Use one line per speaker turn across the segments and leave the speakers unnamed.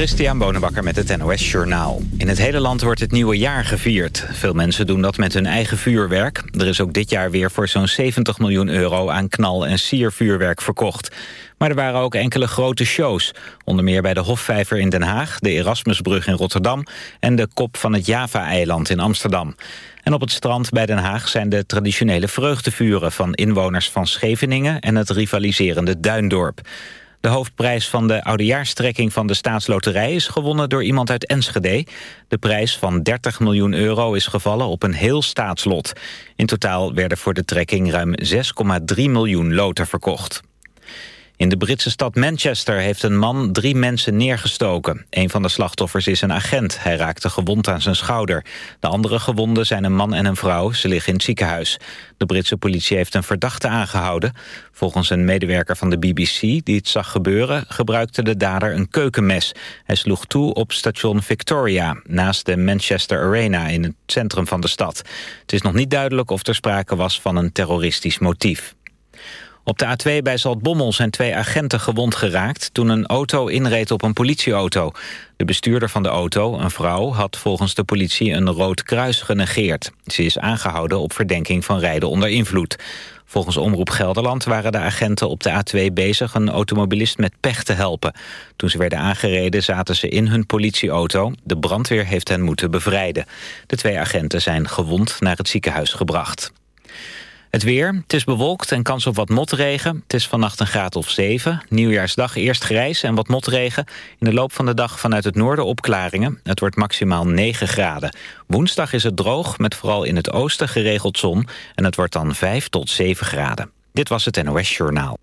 Christian Bonenbakker met het NOS Journaal. In het hele land wordt het nieuwe jaar gevierd. Veel mensen doen dat met hun eigen vuurwerk. Er is ook dit jaar weer voor zo'n 70 miljoen euro aan knal- en siervuurwerk verkocht. Maar er waren ook enkele grote shows. Onder meer bij de Hofvijver in Den Haag, de Erasmusbrug in Rotterdam... en de kop van het Java-eiland in Amsterdam. En op het strand bij Den Haag zijn de traditionele vreugdevuren... van inwoners van Scheveningen en het rivaliserende Duindorp. De hoofdprijs van de oudejaarstrekking van de staatsloterij is gewonnen door iemand uit Enschede. De prijs van 30 miljoen euro is gevallen op een heel staatslot. In totaal werden voor de trekking ruim 6,3 miljoen loten verkocht. In de Britse stad Manchester heeft een man drie mensen neergestoken. Een van de slachtoffers is een agent. Hij raakte gewond aan zijn schouder. De andere gewonden zijn een man en een vrouw. Ze liggen in het ziekenhuis. De Britse politie heeft een verdachte aangehouden. Volgens een medewerker van de BBC die het zag gebeuren... gebruikte de dader een keukenmes. Hij sloeg toe op station Victoria... naast de Manchester Arena in het centrum van de stad. Het is nog niet duidelijk of er sprake was van een terroristisch motief. Op de A2 bij Zaltbommel zijn twee agenten gewond geraakt... toen een auto inreed op een politieauto. De bestuurder van de auto, een vrouw, had volgens de politie een rood kruis genegeerd. Ze is aangehouden op verdenking van rijden onder invloed. Volgens Omroep Gelderland waren de agenten op de A2 bezig... een automobilist met pech te helpen. Toen ze werden aangereden zaten ze in hun politieauto. De brandweer heeft hen moeten bevrijden. De twee agenten zijn gewond naar het ziekenhuis gebracht. Het weer, het is bewolkt en kans op wat motregen. Het is vannacht een graad of 7. Nieuwjaarsdag eerst grijs en wat motregen. In de loop van de dag vanuit het noorden opklaringen. Het wordt maximaal 9 graden. Woensdag is het droog, met vooral in het oosten geregeld zon. En het wordt dan 5 tot 7 graden. Dit was het NOS Journaal.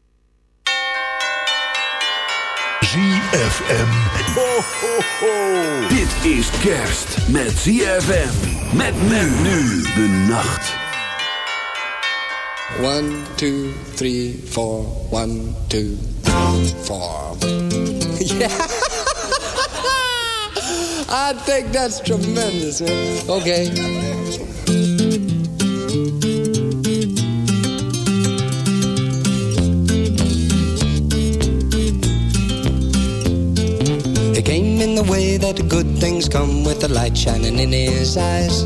ZFM. Ho, ho, ho. Dit is kerst met ZFM. Met men nu de nacht.
One, two, three, four. One, two, four. Yeah. I think that's tremendous, man. Okay. He came in the way that good things come with the light shining in his eyes.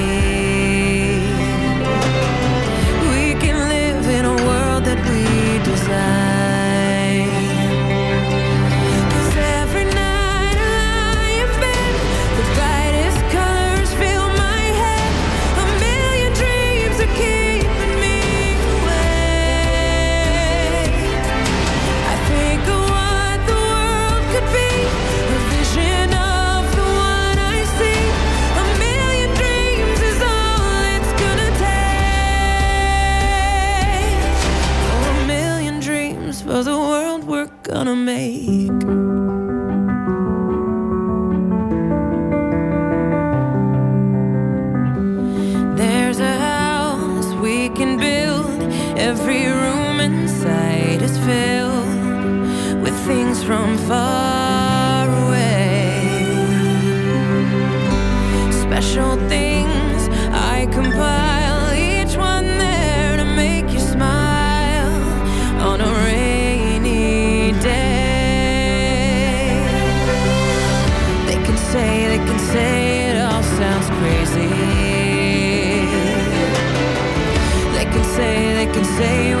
Get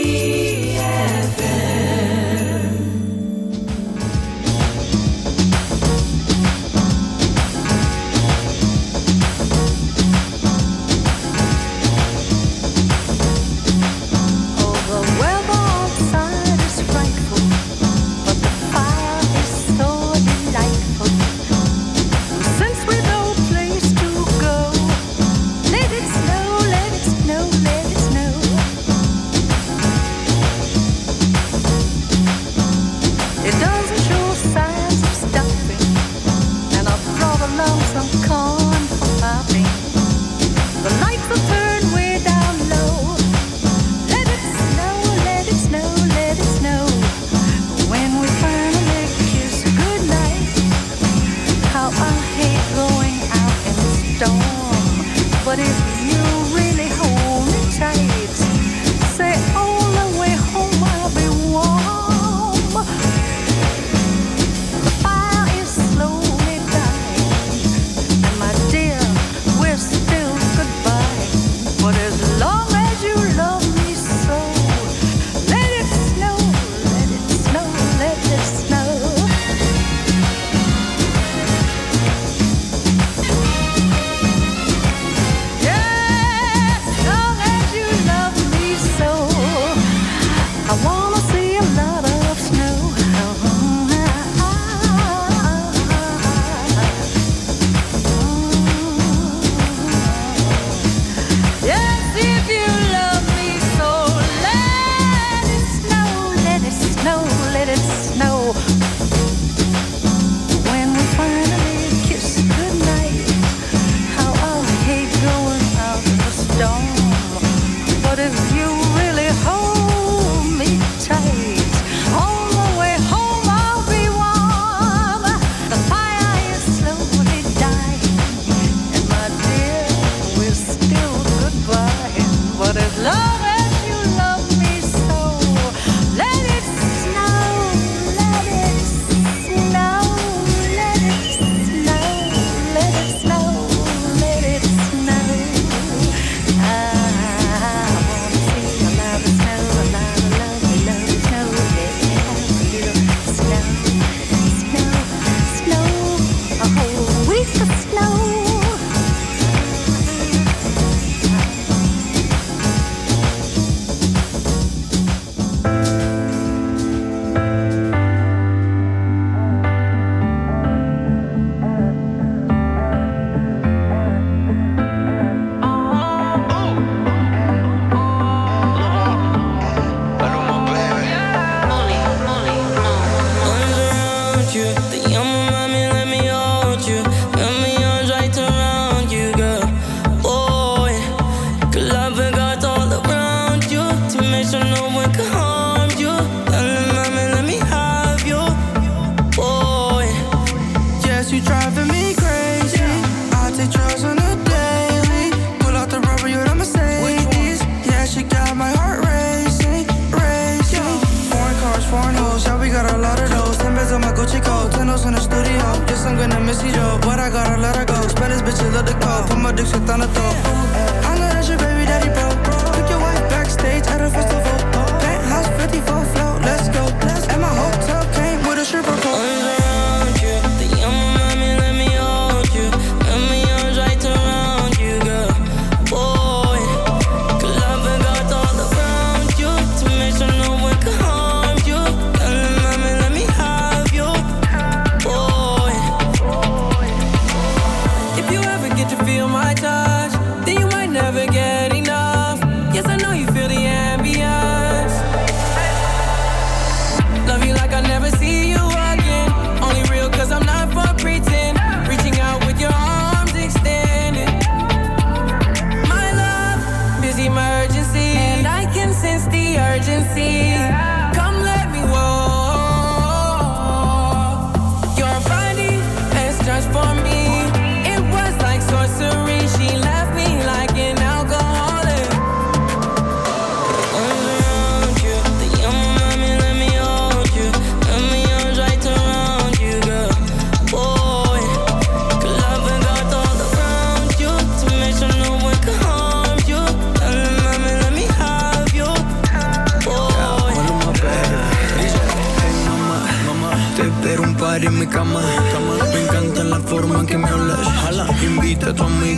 she dope, but I gotta let her go. Spanish bitch, love the call. Put my dick shit on the
top.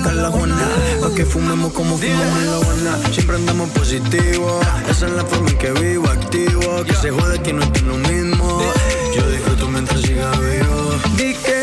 rica la
que fumemos como fumamos en la guana. Siempre andamos positivo. Esa es la forma en que vivo, activo. Que se jode que no estoy lo mismo. Yo disfruto mientras siga vivo.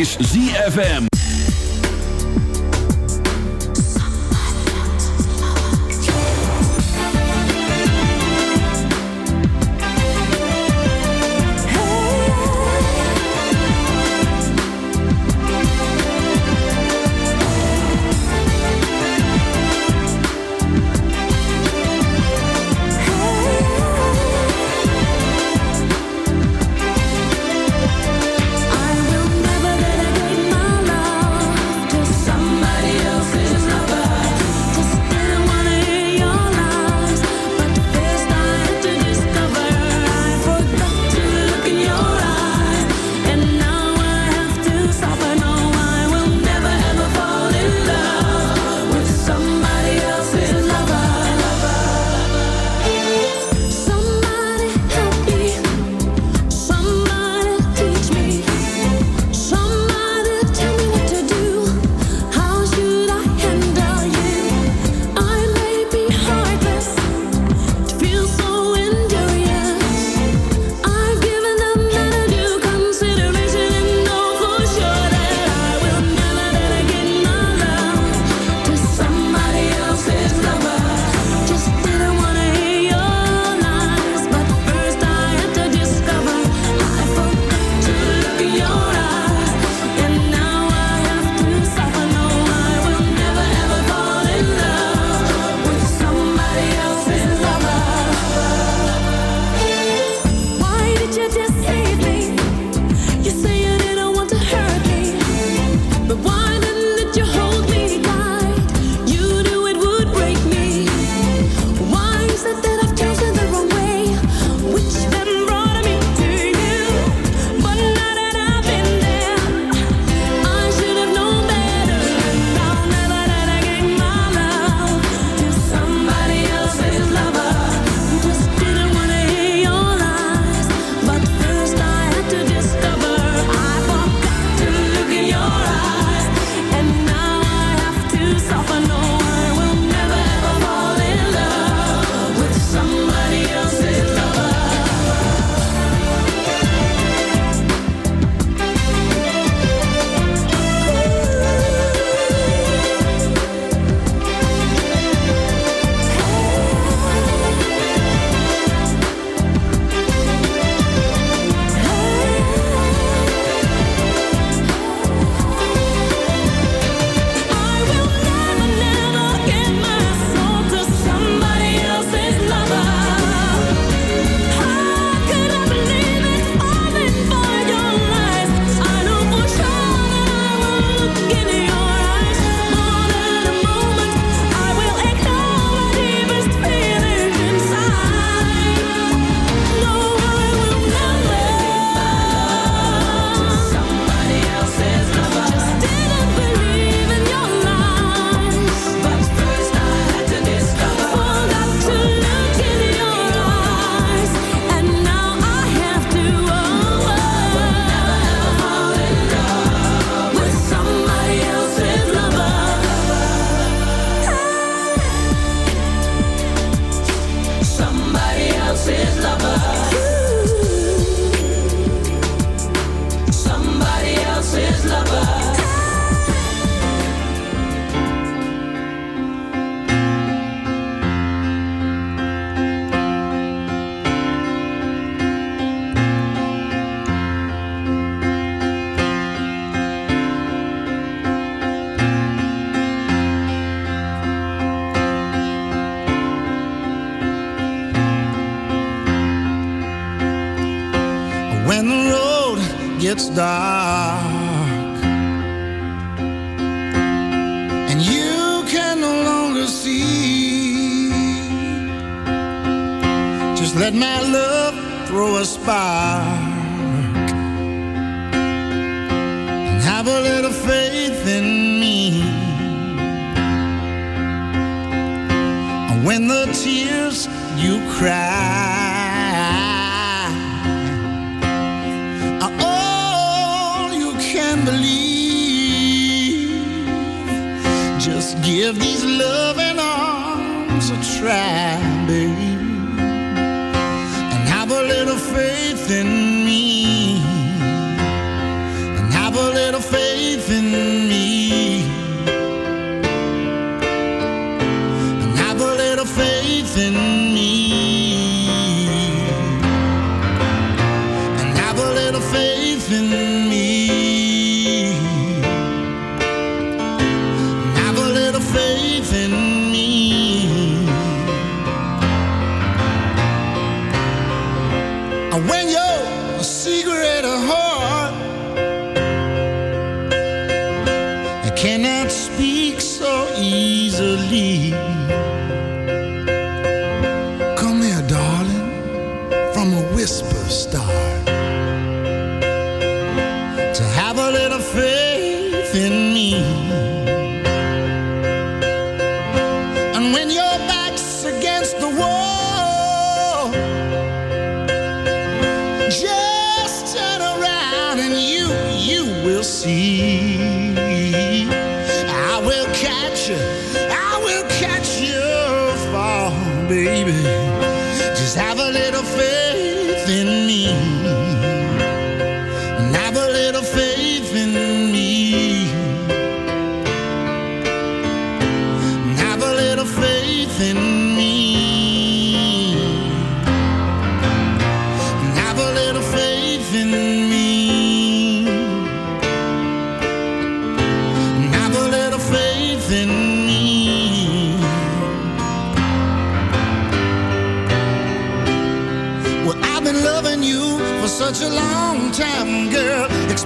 Is ZFM.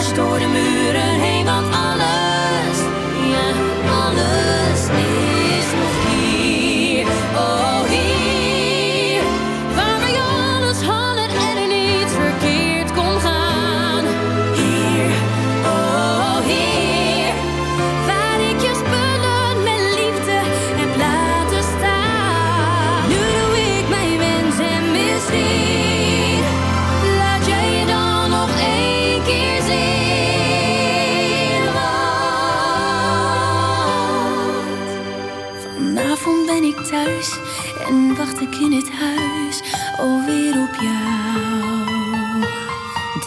dwars door de muren.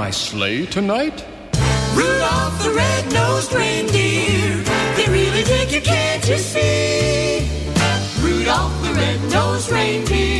My sleigh tonight?
Rudolph the red-nosed reindeer, they really dig you, can't you see? Rudolph the red-nosed reindeer,